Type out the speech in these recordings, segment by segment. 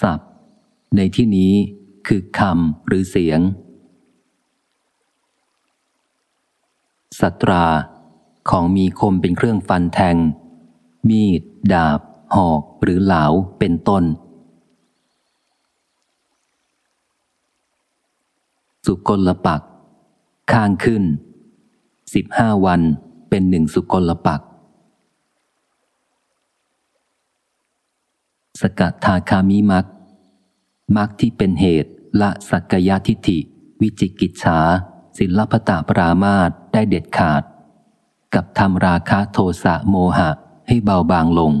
ศัพท์ ในที่นี้คือคำหรือเสียงสัตรา ของมีคมเป็นเครื่องฟันแทง มีด ดาบ หอก หรือเหลา เป็นต้น สุกลปัก ข้างขึ้นสิบห้าวันเป็นหนึ่งสุกลปัก สกัดทาคามิมักมักที่เป็นเหตุละสักกายทิฏฐิ วิจิกิจฉาศิลปตาปรามาตได้เด็ดขาด กับทำราคะโทสะโมหะให้เบาบางลง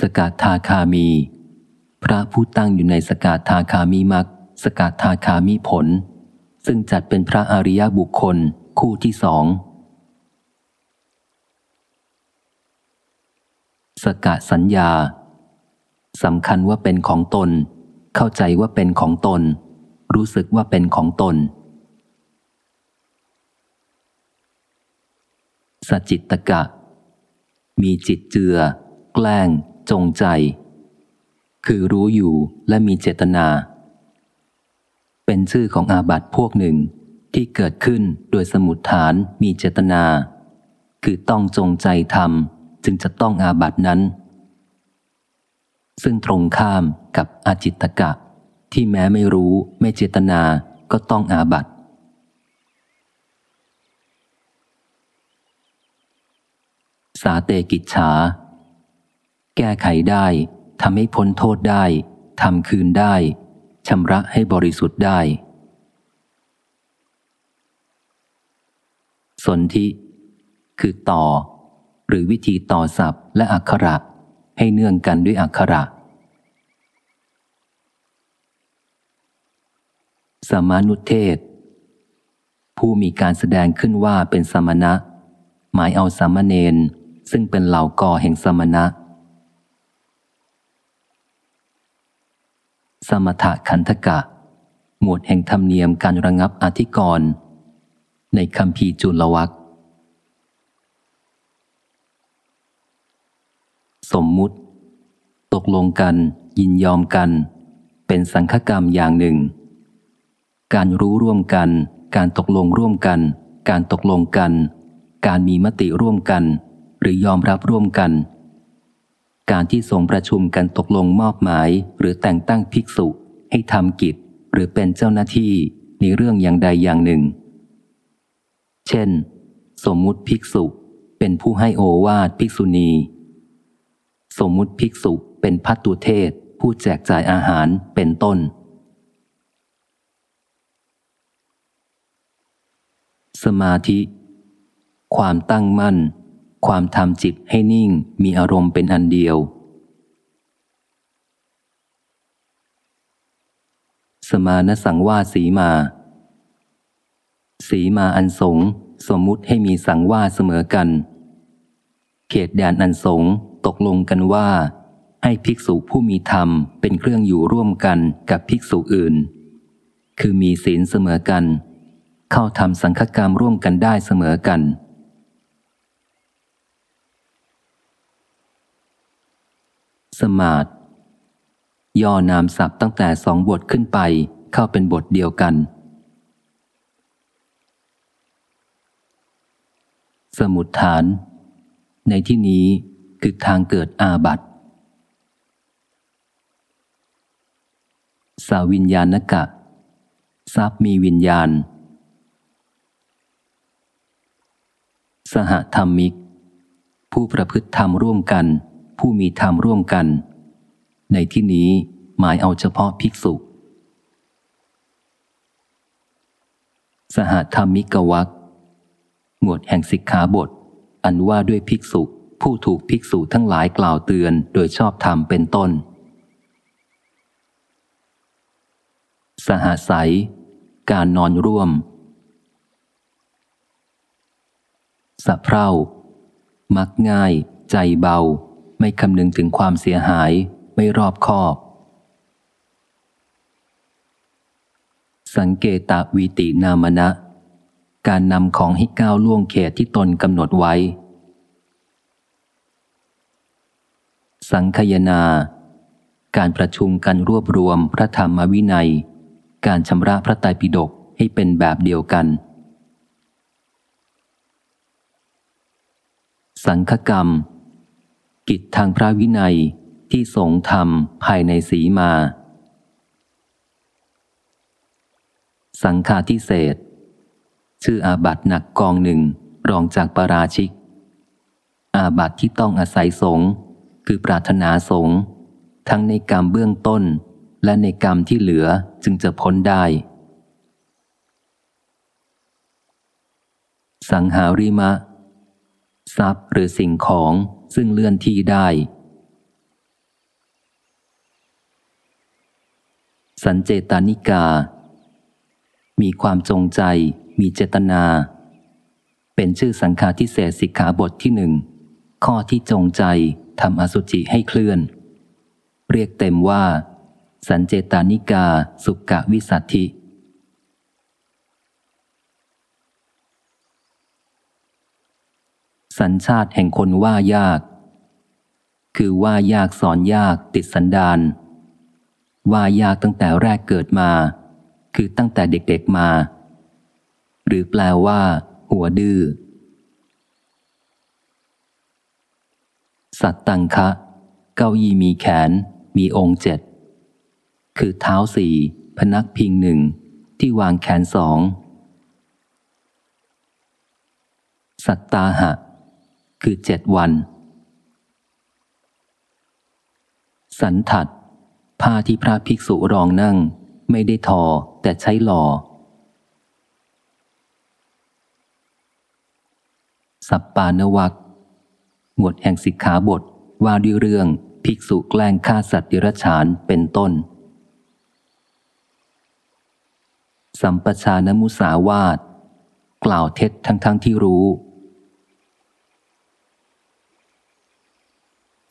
สกัดทาคามี พระผู้ตั้งอยู่ในสกัดทาคามีมักสกัดทาคามีผล ซึ่งจัดเป็นพระอริยบุคคลคู่ที่สอง สกัดสัญญาสำคัญว่าเป็นของตน เข้าใจว่าเป็นของตน รู้สึกว่าเป็นของตน สจิตตกะ มีจิตเจือ แกล้ง จงใจ คือรู้อยู่และมีเจตนา เป็นชื่อของอาบัติพวกหนึ่งที่เกิดขึ้นโดยสมุดฐานมีเจตนา คือต้องจงใจทำ จึงจะต้องอาบัตินั้น ซึ่งตรงข้ามกับอาจิตกะ ที่แม้ไม่รู้ไม่เจตนาก็ต้องอาบัติสาเตกิจฉา แก้ไขได้ทำให้พ้นโทษได้ทำคืนได้ชำระให้บริสุทธิ์ได้ สนธิ คือต่อ หรือวิธีต่อศัพท์และอักขระ ให้เนื่องกันด้วยอักขระ สมานุเทศ ผู้มีการแสดงขึ้นว่าเป็นสมณะ หมายเอาสามเณรซึ่งเป็นเหล่ากอแห่งสมณะ สมถะคันธกะ หมวดแห่งธรรมเนียมการระงับอธิกรณ์ในคำพีจุลวัค สมมุติ ตกลงกัน ยินยอมกัน เป็นสังฆกรรมอย่างหนึ่ง การรู้ร่วมกัน การตกลงร่วมกัน การตกลงกัน การมีมติร่วมกัน หรือยอมรับร่วมกัน การที่ทรงประชุมกันตกลงมอบหมาย หรือแต่งตั้งภิกษุ ให้ทำกิจ หรือเป็นเจ้าหน้าที่ในเรื่องอย่างใดอย่างหนึ่ง เช่น สมมุติภิกษุเป็นผู้ให้โอวาทภิกษุณี สมมุติภิกษุเป็นพัตตุเทศ ผู้แจกจ่ายอาหารเป็นต้น สมาธิ ความตั้งมั่น ความทำจิตให้นิ่งมีอารมณ์เป็นอันเดียว สมานสังวาสีมา สีมาอันสงสมมุติให้มีสังวาเสมอกัน เขตแดนอันสง ตกลงกันว่า ให้ภิกษุผู้มีธรรมเป็นเครื่องอยู่ร่วมกันกับภิกษุอื่น คือมีศีลเสมอกัน เข้าทำสังฆกรรมร่วมกันได้เสมอกัน สมาธิย่อนามศัพท์ตั้งแต่สองบทขึ้นไปเข้าเป็นบทเดียวกัน สมุดฐาน ในที่นี้ คือทางเกิดอาบัตสาวิญญาณกะ ทรัพย์มีวิญญาณ สหธรรมิก ผู้ประพฤติธรรมร่วมกัน ผู้มีธรรมร่วมกัน ในที่นี้หมายเอาเฉพาะภิกษุ สหธรรมิกวักหมวดแห่งสิกขาบท อันว่าด้วยภิกษุ ผู้ถูกภิกษุทั้งหลายกล่าวเตือนโดยชอบธรรมเป็นต้น สหสัย การนอนร่วม สะเพร่า มักง่าย ใจเบา ไม่คำนึงถึงความเสียหาย ไม่รอบคอบ สังเกตวิตินามณะการนำของให้ก้าวล่วงเขตที่ตนกำหนดไว้ สังคยนา การประชุมกันรวบรวมพระธรรมวินัย การชำระพระไตรปิฎกให้เป็นแบบเดียวกัน สังฆกรรม กิจทางพระวินัยที่สงทำภายในสีมา สังฆาทิเศษชื่ออาบัตหนักกองหนึ่งรองจากปราชิก อาบัตที่ต้องอาศัยสง คือปรารถนาสงทั้งในกรรมเบื้องต้น และในกรรมที่เหลือจึงจะพ้นได้ สังหาริมะ ทรัพย์หรือสิ่งของซึ่งเลื่อนที่ได้ สันเจตานิกา มีความจงใจ มีเจตนา เป็นชื่อสังฆาทิเศษสิกขาบทที่หนึ่งข้อที่จงใจ ทำอสุจิให้เคลื่อน เรียกเต็มว่า สันเจตานิกาสุกะวิสัตถิสัญชาติแห่งคนว่ายาก คือว่ายากสอนยากติดสันดานว่ายากตั้งแต่แรกเกิดมา คือตั้งแต่เด็กๆมา หรือแปลว่า หัวดื้อ สัตตังคะ เก้าอี้มีแขน มีองค์เจ็ด คือเท้าสี่พนักพิงหนึ่งที่วางแขนสอง สัตตาหะ คือเจ็ดวัน สันถัดผ้าที่พระภิกษุรองนั่ง ไม่ได้ทอแต่ใช้หล่อสัปปานวัก หมวดแห่งสิกขาบทว่าด้วยเรื่องภิกษุแกล้งฆ่าสัตว์ดิรฉานเป็นต้น สัมปชานมุสาวาตกล่าวเท็จทั้งๆทที่รู้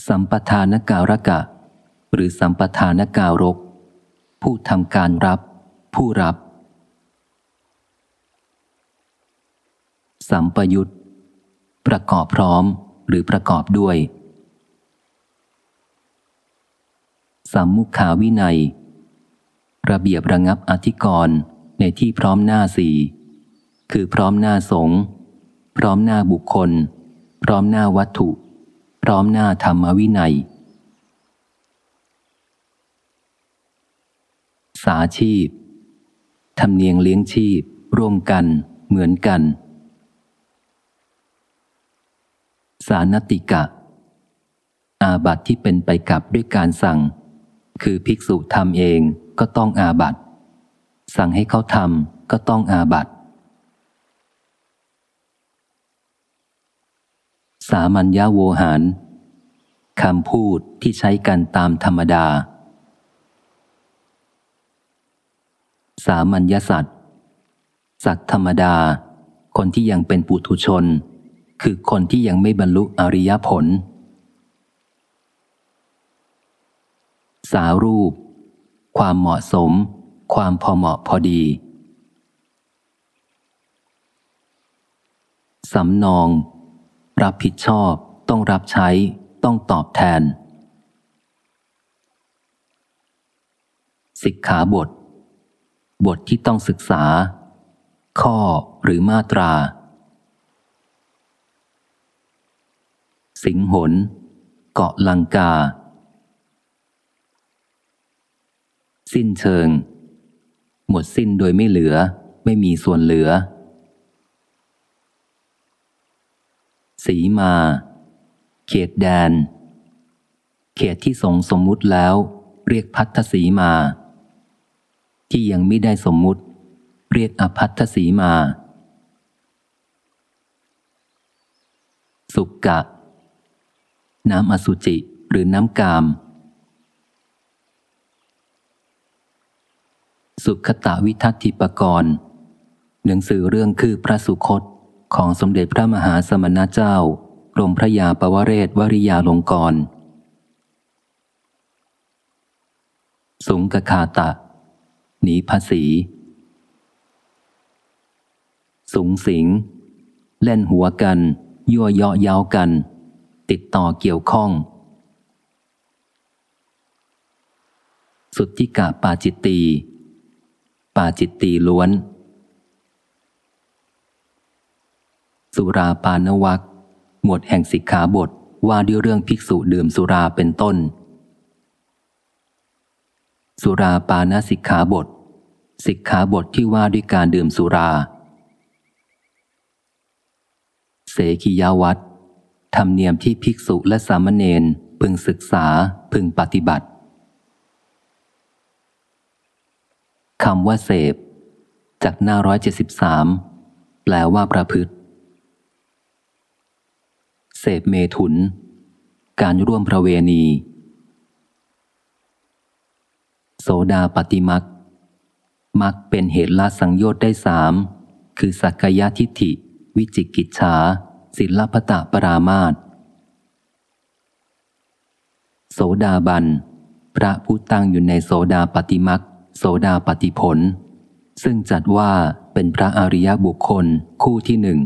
สัมปทานการกะ หรือสัมปทานการก ผู้ทำการรับ ผู้รับ สัมปยุตประกอบพร้อม หรือประกอบด้วยสัมมุขาวินัย ระเบียบระงับอธิกรณ์ในที่พร้อมหน้าสี่คือพร้อมหน้าสงพร้อมหน้าบุคคล พร้อมหน้าวัตถุ พร้อมหน้าธรรมวินัย สาชีพทำเนียงเลี้ยงชีพ ร่วมกัน เหมือนกัน สานติกะ อาบัติที่เป็นไปกับด้วยการสั่ง คือภิกษุทำเองก็ต้องอาบัติสั่งให้เขาทำก็ต้องอาบัติสามัญญาโวหารคำพูดที่ใช้กันตามธรรมดา สามัญญสัตว์สัตว์ธรรมดา คนที่ยังเป็นปุถุชน คือคนที่ยังไม่บรรลุอริยผล สารูป ความเหมาะสม ความพอเหมาะพอดี สำนอง รับผิดชอบ ต้องรับใช้ ต้องตอบแทน สิกขาบท บทที่ต้องศึกษา ข้อหรือมาตรา สิงหน เกาะลังกา สิ้นเชิง หมดสิ้นโดยไม่เหลือ ไม่มีส่วนเหลือ สีมา เขตแดน เขตที่ทรงสมมุติแล้ว เรียกพัทธสีมา ที่ยังไม่ได้สมมุติ เรียกอพัทธสีมาสุกกะ น้ำอสุจิหรือน้ำกาม สุขตาวิทัติปกรณ์ หนังสือเรื่องคือพระสุคตของสมเด็จพระมหาสมณเจ้ากรมพระยาปวเรศวริยาลงกรสุงกคาตะ หนีภาษี สุงสิง เล่นหัวกัน ยั่วเยาะเย้ากัน ติดต่อเกี่ยวข้อง สุทธิกะปาจิตตี ปาจิตตีล้วน สุราปานวักหมวดแห่งสิกขาบทว่าด้วยเรื่องภิกษุดื่มสุราเป็นต้น สุราปานสิกขาบท สิกขาบทที่ว่าด้วยการดื่มสุรา เสขียาวัต ธรรมเนียมที่ภิกษุและสามเณรพึงศึกษาพึงปฏิบัติคำว่าเสพ จากหน้าร้อยเจ็ดสิบสามแปลว่าประพฤติ เสพเมถุน การร่วมประเวณี โสดาปฏิมักมักเป็นเหตุละสังโยชน์ได้สามคือสักกายทิฏฐิ วิจิกิจฉา ศิลปตะปรามาตโสดาบัน พระผู้ตั้งอยู่ในโสดาปฏิมักโสดาปฏิผล ซึ่งจัดว่าเป็นพระอริยบุคคลคู่ที่หนึ่ง